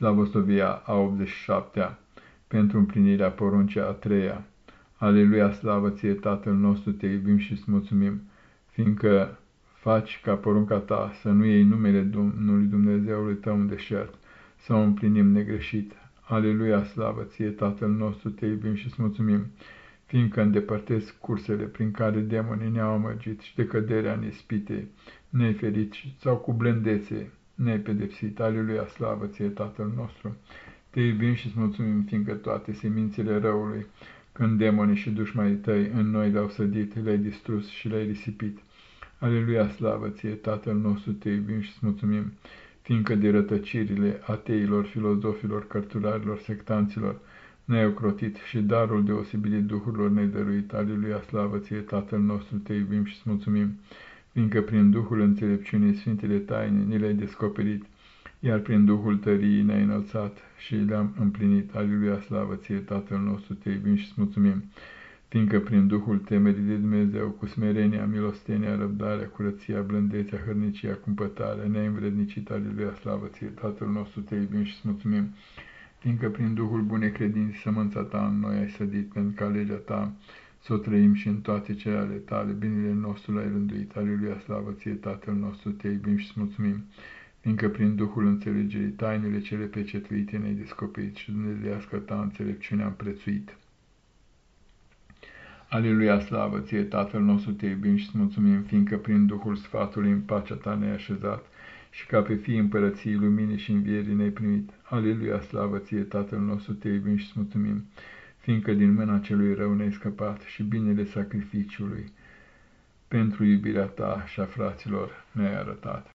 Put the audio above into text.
Slavosovia a 87-a, pentru împlinirea poruncii a treia. Aleluia, slavă ție, Tatăl nostru, te iubim și îți mulțumim, fiindcă faci ca porunca ta să nu iei numele Domnului Dumnezeului tău în deșert, să o împlinim negreșit. Aleluia, slavă ție, Tatăl nostru, te iubim și îți mulțumim, fiindcă îndepărtezi cursele prin care demonii ne-au amăgit și de căderea nespite, neferit sau cu blândețe, nepedepsit. Aleluia, slavă ție, Tatăl nostru! Te iubim și îți mulțumim, fiindcă toate semințele răului, când demonii și dușmanii tăi în noi le-au sădit, le-ai distrus și le-ai risipit. Aleluia, slavă ție, Tatăl nostru, te iubim și îți mulțumim, fiindcă de rătăcirile ateilor, filozofilor, cărturarilor, sectanților, ne-ai ocrotit și darul deosebirii duhurilor ne-ai dăruit. Aleluia, slavă ție, Tatăl nostru, te iubim și îți mulțumim, fiindcă prin Duhul înțelepciunii Sfintele Taine ni le-ai descoperit, iar prin Duhul tăriei ne-ai înălțat și le-am împlinit. Aleluia, slavă ție, Tatăl nostru, te iubim și îți mulțumim, fiindcă prin Duhul temerii de Dumnezeu, cu smerenia, milostenia, răbdarea, curăția, blândețea, hărnicia, cumpătarea, ne-ai învrednicit. Aleluia, slavă ție, Tatăl nostru, te iubim și îți mulțumim, fiindcă prin Duhul bune credințe sămânța ta în noi ai sădit, pentru ca legea ta să o trăim și în toate cele ale tale, binele nostru l-ai rânduit. Aleluia, slavă ție, Tatăl nostru, te iubim și mulțumim, fiindcă prin Duhul înțelegerii tainele cele pecetuite ne-ai descoperit și Dumnezeiască ta înțelepciunea am prețuit. Aleluia, slavă ție, Tatăl nostru, te iubim și mulțumim, fiindcă prin Duhul Sfatului în pacea ta ne-ai așezat și ca pe fii împărăției luminii și învierii ne-ai primit. Aleluia, slavă ție, Tatăl nostru, te iubim și mulțumim, fiindcă din mâna celui rău ne-ai scăpat și binele sacrificiului pentru iubirea ta și a fraților ne-ai arătat.